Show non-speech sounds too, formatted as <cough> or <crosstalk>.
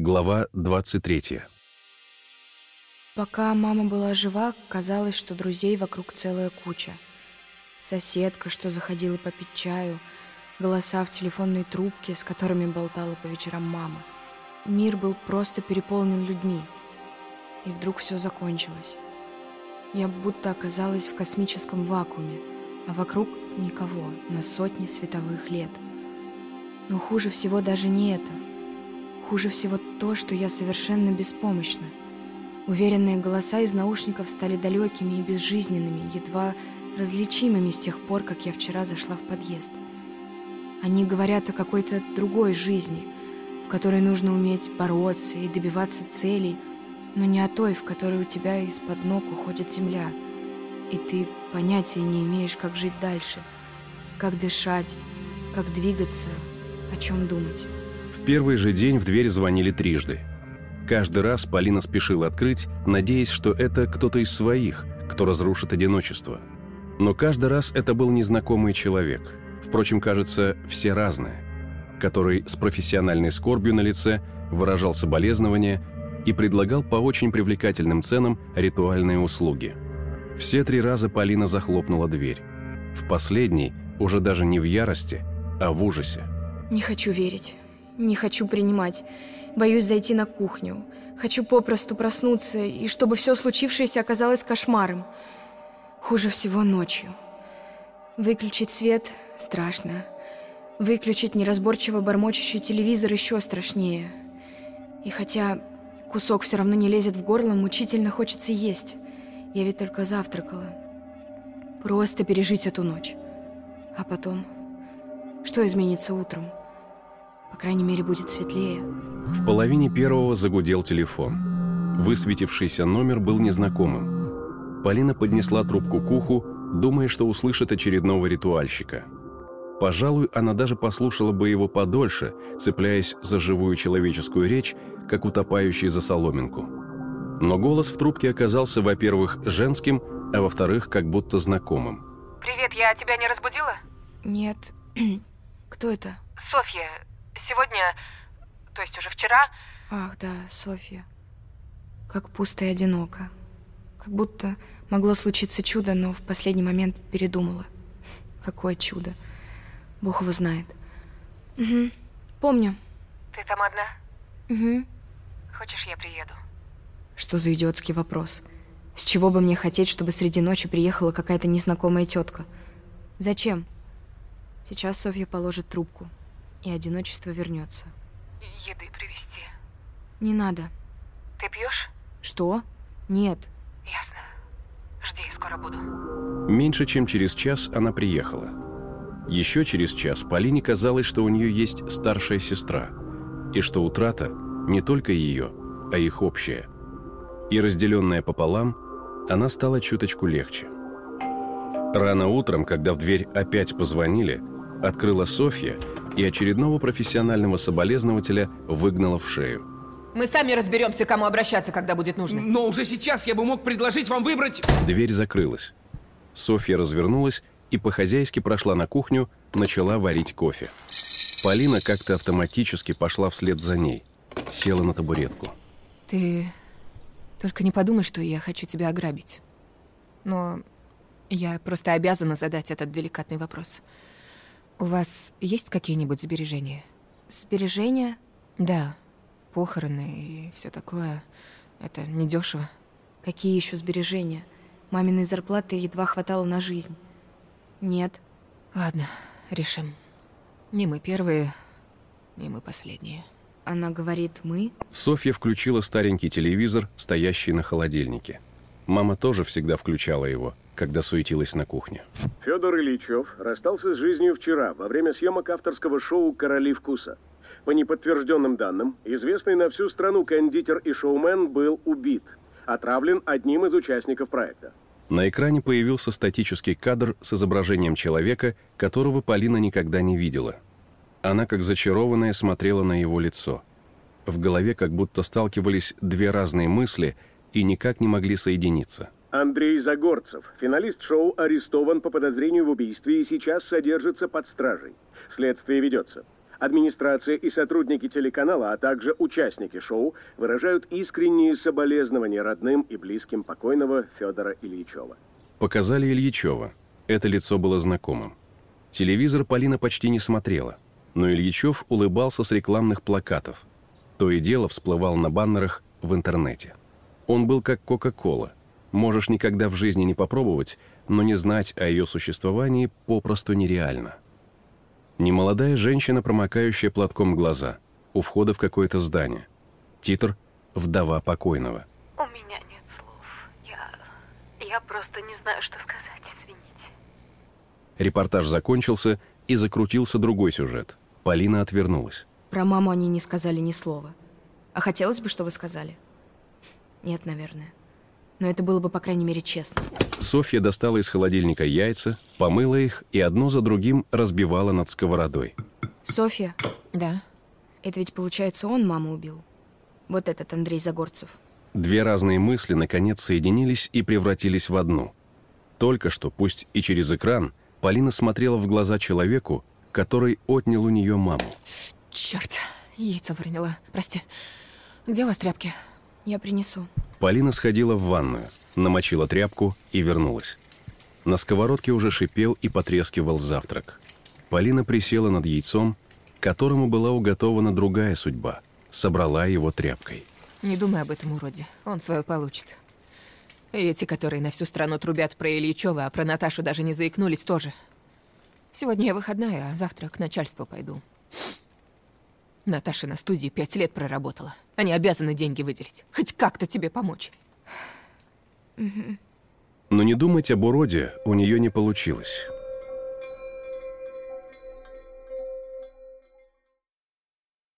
Глава 23. Пока мама была жива, казалось, что друзей вокруг целая куча. Соседка, что заходила попить чаю, голоса в телефонной трубке, с которыми болтала по вечерам мама. Мир был просто переполнен людьми. И вдруг все закончилось. Я будто оказалась в космическом вакууме, а вокруг никого на сотни световых лет. Но хуже всего даже не это — Хуже всего то, что я совершенно беспомощна. Уверенные голоса из наушников стали далекими и безжизненными, едва различимыми с тех пор, как я вчера зашла в подъезд. Они говорят о какой-то другой жизни, в которой нужно уметь бороться и добиваться целей, но не о той, в которой у тебя из-под ног уходит земля, и ты понятия не имеешь, как жить дальше, как дышать, как двигаться, о чем думать первый же день в дверь звонили трижды. Каждый раз Полина спешила открыть, надеясь, что это кто-то из своих, кто разрушит одиночество. Но каждый раз это был незнакомый человек. Впрочем, кажется, все разные. Который с профессиональной скорбью на лице выражал соболезнования и предлагал по очень привлекательным ценам ритуальные услуги. Все три раза Полина захлопнула дверь. В последний уже даже не в ярости, а в ужасе. «Не хочу верить. Не хочу принимать. Боюсь зайти на кухню. Хочу попросту проснуться, и чтобы все случившееся оказалось кошмаром. Хуже всего ночью. Выключить свет – страшно. Выключить неразборчиво бормочащий телевизор еще страшнее. И хотя кусок все равно не лезет в горло, мучительно хочется есть. Я ведь только завтракала. Просто пережить эту ночь. А потом... Что изменится утром? По крайней мере, будет светлее. В половине первого загудел телефон. Высветившийся номер был незнакомым. Полина поднесла трубку к уху, думая, что услышит очередного ритуальщика. Пожалуй, она даже послушала бы его подольше, цепляясь за живую человеческую речь, как утопающий за соломинку. Но голос в трубке оказался, во-первых, женским, а во-вторых, как будто знакомым. «Привет, я тебя не разбудила?» «Нет. <clears throat> Кто это?» «Софья. Сегодня, то есть уже вчера... Ах, да, Софья. Как пусто и одиноко. Как будто могло случиться чудо, но в последний момент передумала. Какое чудо. Бог его знает. Угу. Помню. Ты там одна? Угу. Хочешь, я приеду? Что за идиотский вопрос? С чего бы мне хотеть, чтобы среди ночи приехала какая-то незнакомая тетка? Зачем? Сейчас Софья положит трубку и одиночество вернется. Еды привезти. Не надо. Ты пьешь? Что? Нет. Ясно. Жди, скоро буду. Меньше чем через час она приехала. Еще через час Полине казалось, что у нее есть старшая сестра, и что утрата не только ее, а их общая. И разделенная пополам, она стала чуточку легче. Рано утром, когда в дверь опять позвонили, открыла Софья и очередного профессионального соболезнователя выгнала в шею. Мы сами разберемся, кому обращаться, когда будет нужно. Но уже сейчас я бы мог предложить вам выбрать... Дверь закрылась. Софья развернулась и по-хозяйски прошла на кухню, начала варить кофе. Полина как-то автоматически пошла вслед за ней. Села на табуретку. Ты только не подумай, что я хочу тебя ограбить. Но я просто обязана задать этот деликатный вопрос. У вас есть какие-нибудь сбережения? Сбережения? Да. Похороны и все такое. Это недешево. Какие еще сбережения? Маминой зарплаты едва хватало на жизнь. Нет. Ладно, решим. Не мы первые, не мы последние. Она говорит «мы». Софья включила старенький телевизор, стоящий на холодильнике. Мама тоже всегда включала его – когда суетилась на кухне. Федор Ильичев расстался с жизнью вчера во время съемок авторского шоу «Короли вкуса». По неподтвержденным данным, известный на всю страну кондитер и шоумен был убит, отравлен одним из участников проекта. На экране появился статический кадр с изображением человека, которого Полина никогда не видела. Она, как зачарованная, смотрела на его лицо. В голове как будто сталкивались две разные мысли и никак не могли соединиться – Андрей Загорцев, финалист шоу, арестован по подозрению в убийстве и сейчас содержится под стражей. Следствие ведется. Администрация и сотрудники телеканала, а также участники шоу выражают искренние соболезнования родным и близким покойного Федора Ильичева. Показали Ильичева. Это лицо было знакомым. Телевизор Полина почти не смотрела, но Ильичев улыбался с рекламных плакатов. То и дело всплывал на баннерах в интернете. Он был как Кока-Кола. Можешь никогда в жизни не попробовать, но не знать о ее существовании попросту нереально. Немолодая женщина, промокающая платком глаза, у входа в какое-то здание. Титр «Вдова покойного». У меня нет слов. Я... Я просто не знаю, что сказать, извините. Репортаж закончился, и закрутился другой сюжет. Полина отвернулась. Про маму они не сказали ни слова. А хотелось бы, что вы сказали. Нет, наверное. Но это было бы, по крайней мере, честно. Софья достала из холодильника яйца, помыла их и одно за другим разбивала над сковородой. Софья, Да. это ведь, получается, он маму убил? Вот этот Андрей Загорцев. Две разные мысли, наконец, соединились и превратились в одну. Только что, пусть и через экран, Полина смотрела в глаза человеку, который отнял у нее маму. Черт, яйцо выронила. Прости. Где у вас тряпки? Я принесу. Полина сходила в ванную, намочила тряпку и вернулась. На сковородке уже шипел и потрескивал завтрак. Полина присела над яйцом, которому была уготована другая судьба. Собрала его тряпкой. Не думай об этом уроде. Он свое получит. И эти, которые на всю страну трубят про Ильичева, а про Наташу даже не заикнулись, тоже. Сегодня я выходная, а завтра к начальству пойду. Наташа на студии пять лет проработала. Они обязаны деньги выделить. Хоть как-то тебе помочь. Но не думать об уроде у нее не получилось.